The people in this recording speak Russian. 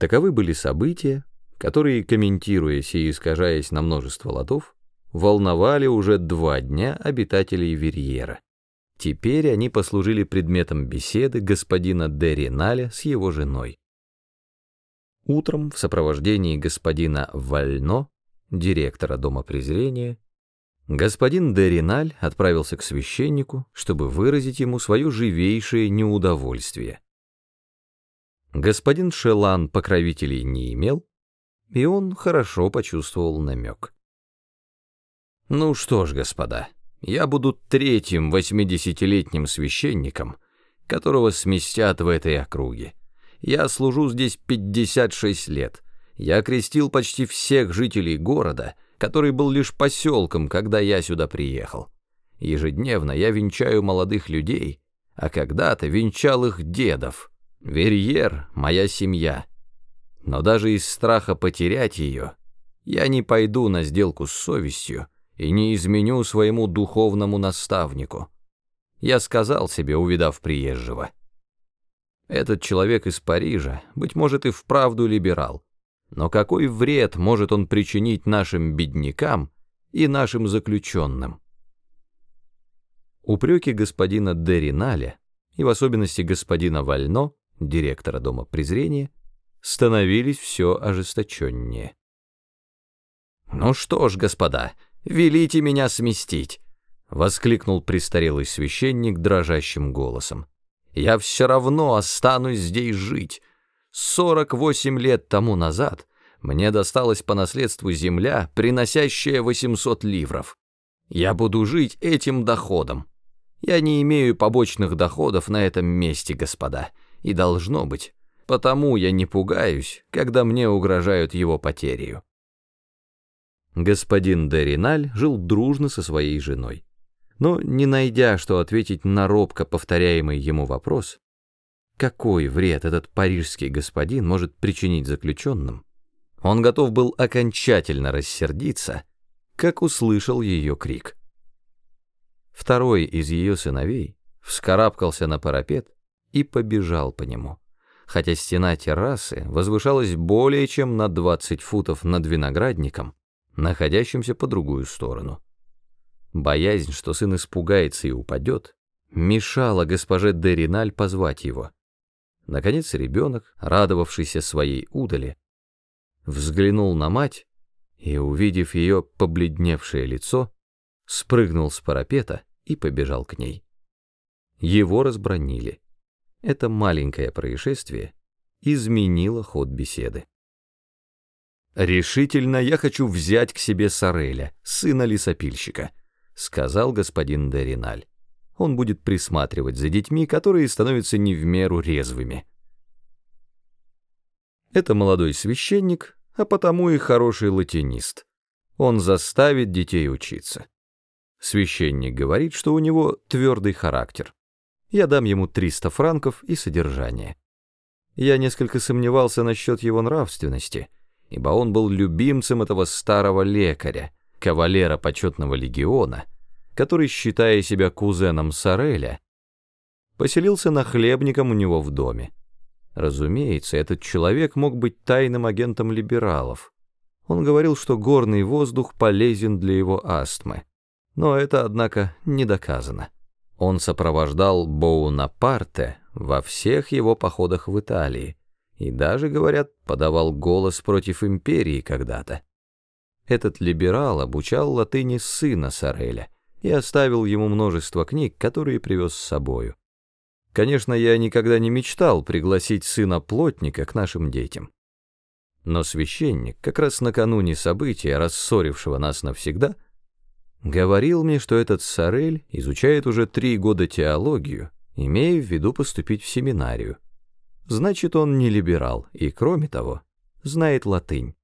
Таковы были события, которые, комментируясь и искажаясь на множество ладов, волновали уже два дня обитателей Верьера. Теперь они послужили предметом беседы господина де Реналя с его женой. Утром в сопровождении господина Вально, директора Дома презрения, господин де Реналь отправился к священнику, чтобы выразить ему свое живейшее неудовольствие. Господин Шелан покровителей не имел, и он хорошо почувствовал намек. «Ну что ж, господа, я буду третьим восьмидесятилетним священником, которого сместят в этой округе. Я служу здесь 56 лет. Я крестил почти всех жителей города, который был лишь поселком, когда я сюда приехал. Ежедневно я венчаю молодых людей, а когда-то венчал их дедов. Верьер — моя семья. Но даже из страха потерять ее, я не пойду на сделку с совестью, и не изменю своему духовному наставнику. Я сказал себе, увидав приезжего. Этот человек из Парижа, быть может, и вправду либерал, но какой вред может он причинить нашим беднякам и нашим заключенным? Упреки господина Дериналя, и в особенности господина Вально, директора Дома презрения, становились все ожесточеннее. «Ну что ж, господа», велите меня сместить!» — воскликнул престарелый священник дрожащим голосом. «Я все равно останусь здесь жить. Сорок восемь лет тому назад мне досталась по наследству земля, приносящая восемьсот ливров. Я буду жить этим доходом. Я не имею побочных доходов на этом месте, господа, и должно быть, потому я не пугаюсь, когда мне угрожают его потерей. Господин Дериналь жил дружно со своей женой. Но, не найдя, что ответить на робко повторяемый ему вопрос, какой вред этот парижский господин может причинить заключенным, он готов был окончательно рассердиться, как услышал ее крик. Второй из ее сыновей вскарабкался на парапет и побежал по нему, хотя стена террасы возвышалась более чем на 20 футов над виноградником, находящимся по другую сторону. Боязнь, что сын испугается и упадет, мешала госпоже Дериналь позвать его. Наконец ребенок, радовавшийся своей удали, взглянул на мать и, увидев ее побледневшее лицо, спрыгнул с парапета и побежал к ней. Его разбронили. Это маленькое происшествие изменило ход беседы. «Решительно я хочу взять к себе Сареля, сына лесопильщика», — сказал господин Дериналь. «Он будет присматривать за детьми, которые становятся не в меру резвыми». Это молодой священник, а потому и хороший латинист. Он заставит детей учиться. Священник говорит, что у него твердый характер. Я дам ему 300 франков и содержание. Я несколько сомневался насчет его нравственности — ибо он был любимцем этого старого лекаря, кавалера почетного легиона, который, считая себя кузеном Сареля, поселился нахлебником у него в доме. Разумеется, этот человек мог быть тайным агентом либералов. Он говорил, что горный воздух полезен для его астмы. Но это, однако, не доказано. Он сопровождал Боунапарте во всех его походах в Италии, и даже, говорят, подавал голос против империи когда-то. Этот либерал обучал латыни сына Сареля и оставил ему множество книг, которые привез с собою. Конечно, я никогда не мечтал пригласить сына плотника к нашим детям. Но священник, как раз накануне события, рассорившего нас навсегда, говорил мне, что этот Сарель изучает уже три года теологию, имея в виду поступить в семинарию. Значит, он не либерал и, кроме того, знает латынь.